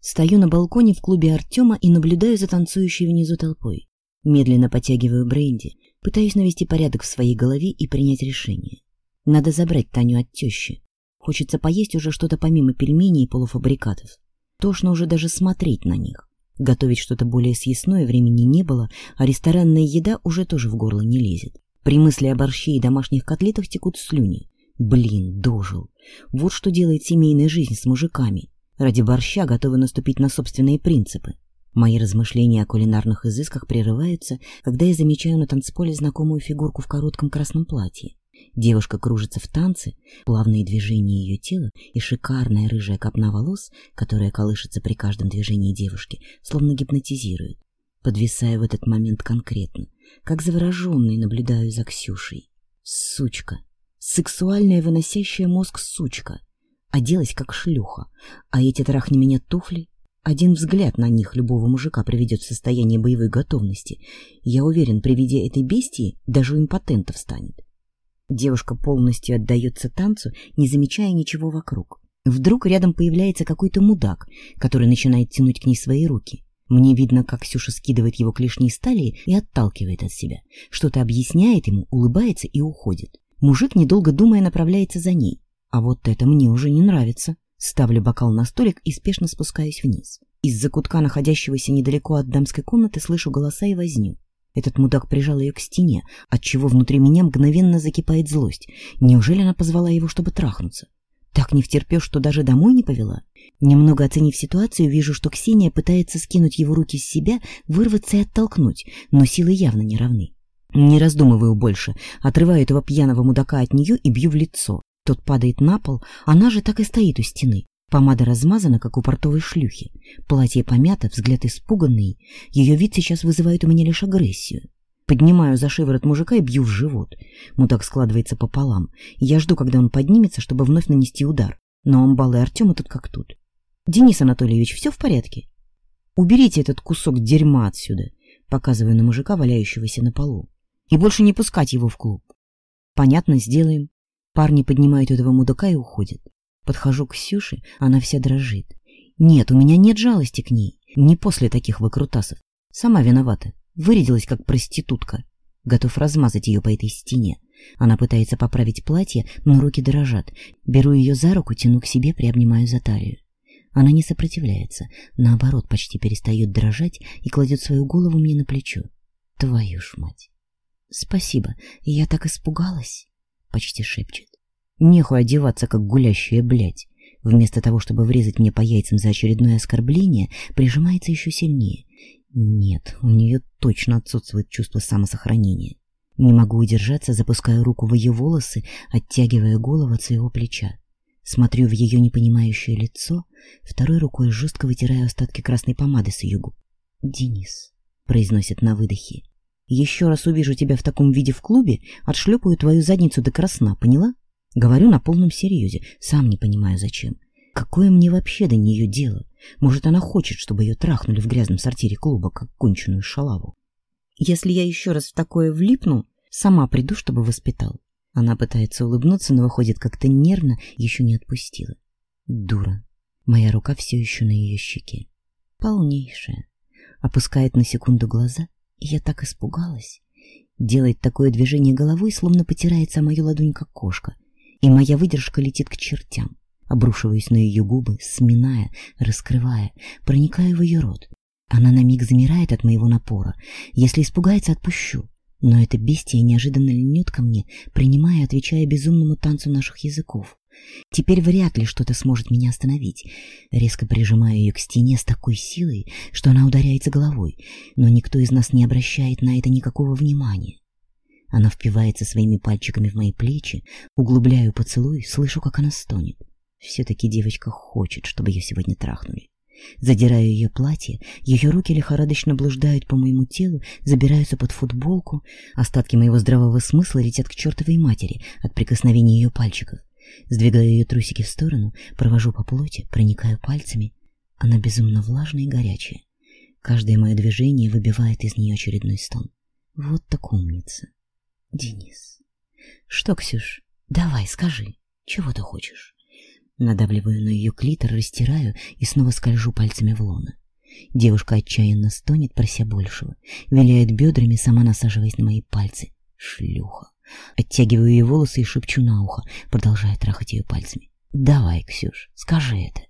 Стою на балконе в клубе Артема и наблюдаю за танцующей внизу толпой. Медленно потягиваю бренди, пытаюсь навести порядок в своей голове и принять решение. Надо забрать Таню от тещи. Хочется поесть уже что-то помимо пельменей и полуфабрикатов. Тошно уже даже смотреть на них. Готовить что-то более съестное времени не было, а ресторанная еда уже тоже в горло не лезет. При мысли о борще и домашних котлетах текут слюни. Блин, дожил. Вот что делает семейная жизнь с мужиками. Ради борща готовы наступить на собственные принципы. Мои размышления о кулинарных изысках прерываются, когда я замечаю на танцполе знакомую фигурку в коротком красном платье. Девушка кружится в танце, плавные движения ее тела и шикарная рыжая копна волос, которая колышется при каждом движении девушки, словно гипнотизирует. Подвисаю в этот момент конкретно, как завороженный наблюдаю за Ксюшей. Сучка. Сексуальная выносящая мозг сучка. Оделась как шлюха, а эти трахни меня туфли. Один взгляд на них любого мужика приведет в состояние боевой готовности. Я уверен, при виде этой бестии даже у импотента встанет. Девушка полностью отдается танцу, не замечая ничего вокруг. Вдруг рядом появляется какой-то мудак, который начинает тянуть к ней свои руки. Мне видно, как Сюша скидывает его клешни с талии и отталкивает от себя. Что-то объясняет ему, улыбается и уходит. Мужик, недолго думая, направляется за ней. А вот это мне уже не нравится. Ставлю бокал на столик и спешно спускаюсь вниз. Из-за кутка, находящегося недалеко от дамской комнаты, слышу голоса и возню. Этот мудак прижал ее к стене, отчего внутри меня мгновенно закипает злость. Неужели она позвала его, чтобы трахнуться? Так не втерпешь, что даже домой не повела? Немного оценив ситуацию, вижу, что Ксения пытается скинуть его руки с себя, вырваться и оттолкнуть, но силы явно не равны. Не раздумываю больше, отрываю этого пьяного мудака от нее и бью в лицо. Тот падает на пол, она же так и стоит у стены. Помада размазана, как у портовой шлюхи. Платье помято, взгляд испуганный. Ее вид сейчас вызывает у меня лишь агрессию. Поднимаю за шиворот мужика и бью в живот. Мудак складывается пополам. Я жду, когда он поднимется, чтобы вновь нанести удар. Но амбал и Артема тут как тут. «Денис Анатольевич, все в порядке?» «Уберите этот кусок дерьма отсюда», — показываю на мужика, валяющегося на полу. «И больше не пускать его в клуб». «Понятно, сделаем». Парни поднимают этого мудака и уходят. Подхожу к Сюше, она вся дрожит. Нет, у меня нет жалости к ней. Не после таких выкрутасов. Сама виновата. Вырядилась как проститутка. Готов размазать ее по этой стене. Она пытается поправить платье, но руки дрожат. Беру ее за руку, тяну к себе, приобнимаю за талию. Она не сопротивляется, наоборот, почти перестает дрожать и кладет свою голову мне на плечо. Твою ж мать! Спасибо, я так испугалась почти шепчет. Нехуй одеваться, как гулящая блядь. Вместо того, чтобы врезать мне по яйцам за очередное оскорбление, прижимается еще сильнее. Нет, у нее точно отсутствует чувство самосохранения. Не могу удержаться, запускаю руку в ее волосы, оттягивая голову от своего плеча. Смотрю в ее непонимающее лицо, второй рукой жестко вытираю остатки красной помады с ее губ. «Денис», — произносит на выдохе. Еще раз увижу тебя в таком виде в клубе, отшлепаю твою задницу до красна, поняла? Говорю на полном серьезе, сам не понимаю зачем. Какое мне вообще до нее дело? Может, она хочет, чтобы ее трахнули в грязном сортире клуба, как конченую шалаву? Если я еще раз в такое влипну, сама приду, чтобы воспитал. Она пытается улыбнуться, но выходит как-то нервно, еще не отпустила. Дура. Моя рука все еще на ее щеке. Полнейшая. Опускает на секунду глаза — я так испугалась. Делает такое движение головой, словно потирается мою ладонь, как кошка. И моя выдержка летит к чертям. Обрушиваюсь на ее губы, сминая, раскрывая, проникаю в ее рот. Она на миг замирает от моего напора. Если испугается, отпущу. Но это бестия неожиданно льнет ко мне, принимая, отвечая безумному танцу наших языков. Теперь вряд ли что-то сможет меня остановить. Резко прижимаю ее к стене с такой силой, что она ударяется головой, но никто из нас не обращает на это никакого внимания. Она впивается своими пальчиками в мои плечи, углубляю поцелуй, слышу, как она стонет. Все-таки девочка хочет, чтобы ее сегодня трахнули. Задираю ее платье, ее руки лихорадочно блуждают по моему телу, забираются под футболку, остатки моего здравого смысла летят к чертовой матери от прикосновения ее пальчиков. Сдвигаю ее трусики в сторону, провожу по плоти, проникаю пальцами. Она безумно влажная и горячая. Каждое мое движение выбивает из нее очередной стон. Вот так умница. Денис. Что, Ксюш, давай, скажи, чего ты хочешь? Надавливаю на ее клитор, растираю и снова скольжу пальцами в лоно. Девушка отчаянно стонет, прося большего. Виляет бедрами, сама насаживаясь на мои пальцы. Шлюха. Оттягиваю ее волосы и шепчу на ухо, продолжая трахать ее пальцами. «Давай, Ксюш, скажи это.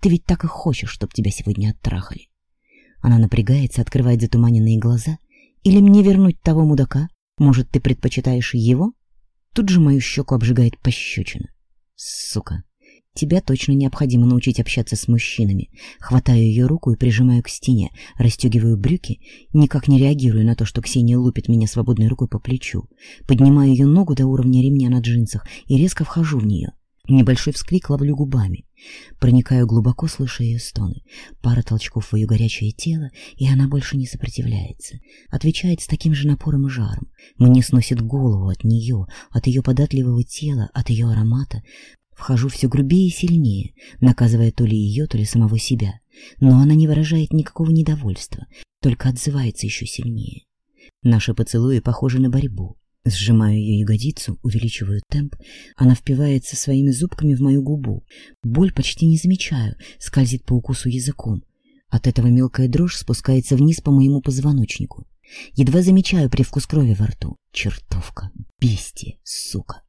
Ты ведь так и хочешь, чтобы тебя сегодня оттрахали». Она напрягается, открывает затуманенные глаза. «Или мне вернуть того мудака? Может, ты предпочитаешь его?» Тут же мою щеку обжигает пощечина. «Сука, Тебя точно необходимо научить общаться с мужчинами. Хватаю ее руку и прижимаю к стене, расстегиваю брюки, никак не реагирую на то, что Ксения лупит меня свободной рукой по плечу. Поднимаю ее ногу до уровня ремня на джинсах и резко вхожу в нее. Небольшой вскрик ловлю губами. Проникаю глубоко, слыша ее стоны. Пара толчков в ее горячее тело, и она больше не сопротивляется. Отвечает с таким же напором и жаром. Мне сносит голову от нее, от ее податливого тела, от ее аромата. Вхожу все грубее и сильнее, наказывая то ли ее, то ли самого себя. Но она не выражает никакого недовольства, только отзывается еще сильнее. Наши поцелуи похожи на борьбу. Сжимаю ее ягодицу, увеличиваю темп. Она впивается своими зубками в мою губу. Боль почти не замечаю, скользит по укусу языком. От этого мелкая дрожь спускается вниз по моему позвоночнику. Едва замечаю привкус крови во рту. Чертовка, бестия, сука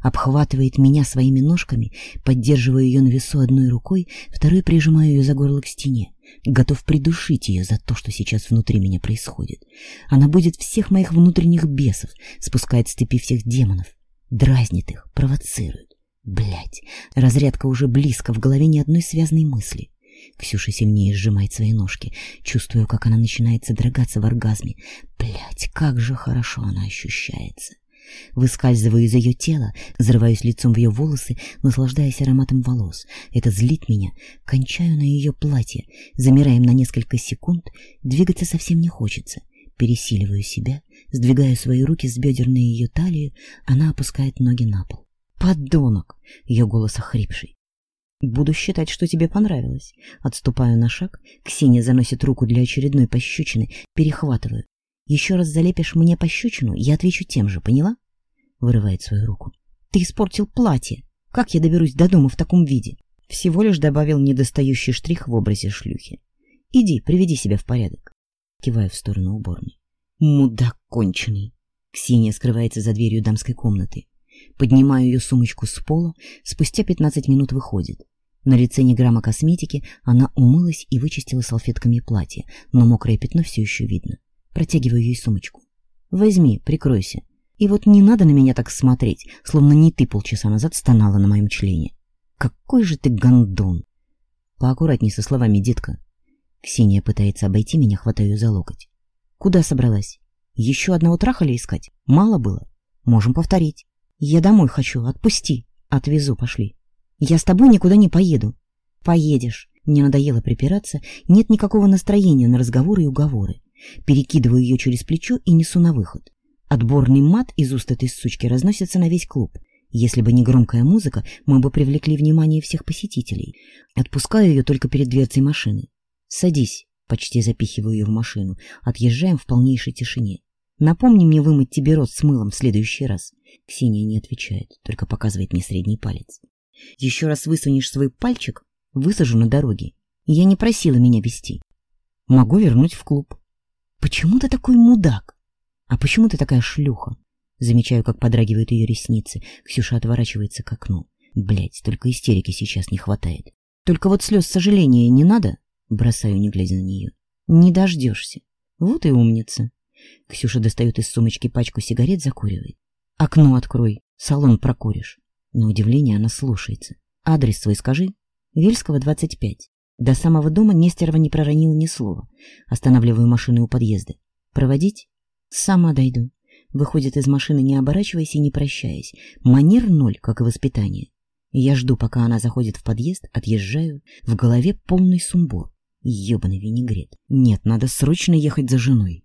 обхватывает меня своими ножками, поддерживая ее на весу одной рукой, второй прижимаю ее за горло к стене, готов придушить ее за то, что сейчас внутри меня происходит. Она будет всех моих внутренних бесов, спускает с цепи всех демонов, дразнит их, провоцирует. Блять, разрядка уже близко, в голове ни одной связной мысли. Ксюша сильнее сжимает свои ножки, чувствую, как она начинает содрогаться в оргазме. Блять, как же хорошо она ощущается. Выскальзываю из ее тела, взрываюсь лицом в ее волосы, наслаждаясь ароматом волос. Это злит меня. Кончаю на ее платье. Замираем на несколько секунд. Двигаться совсем не хочется. Пересиливаю себя, сдвигаю свои руки с бедер на ее талию. Она опускает ноги на пол. «Подонок!» — ее голос охрипший. Буду считать, что тебе понравилось. Отступаю на шаг. Ксения заносит руку для очередной пощечины, перехватываю. Еще раз залепишь мне пощечину, я отвечу тем же, поняла? Вырывает свою руку. Ты испортил платье. Как я доберусь до дома в таком виде? Всего лишь добавил недостающий штрих в образе шлюхи. Иди, приведи себя в порядок. Киваю в сторону уборной. Мудак конченый. Ксения скрывается за дверью дамской комнаты. Поднимаю ее сумочку с пола, спустя 15 минут выходит. На лице не грамма косметики, она умылась и вычистила салфетками платье, но мокрое пятно все еще видно. Протягиваю ей сумочку. «Возьми, прикройся. И вот не надо на меня так смотреть, словно не ты полчаса назад стонала на моем члене. Какой же ты гондон!» «Поаккуратней со словами, детка». Ксения пытается обойти меня, хватаю ее за локоть. «Куда собралась? Еще одного трахали искать? Мало было? Можем повторить. Я домой хочу, отпусти. Отвезу, пошли. Я с тобой никуда не поеду. Поедешь. Мне надоело припираться, нет никакого настроения на разговоры и уговоры. Перекидываю ее через плечо и несу на выход. Отборный мат из уст этой сучки разносится на весь клуб. Если бы не громкая музыка, мы бы привлекли внимание всех посетителей. Отпускаю ее только перед дверцей машины. «Садись», — почти запихиваю ее в машину. Отъезжаем в полнейшей тишине. «Напомни мне вымыть тебе рот с мылом в следующий раз». Ксения не отвечает, только показывает мне средний палец. «Еще раз высунешь свой пальчик, высажу на дороге. Я не просила меня вести. Могу вернуть в клуб». «Почему ты такой мудак? А почему ты такая шлюха?» Замечаю, как подрагивают ее ресницы. Ксюша отворачивается к окну. Блять, только истерики сейчас не хватает. Только вот слез сожаления не надо?» Бросаю, не глядя на нее. «Не дождешься. Вот и умница». Ксюша достает из сумочки пачку сигарет, закуривает. «Окно открой, салон прокуришь». На удивление она слушается. «Адрес свой скажи. Вельского, 25. До самого дома Нестерова не проронила ни слова, Останавливаю машину у подъезда. «Проводить? Сама дойду». Выходит из машины, не оборачиваясь и не прощаясь. Манер ноль, как и воспитание. Я жду, пока она заходит в подъезд, отъезжаю. В голове полный сумбур. Ёбаный винегрет. Нет, надо срочно ехать за женой.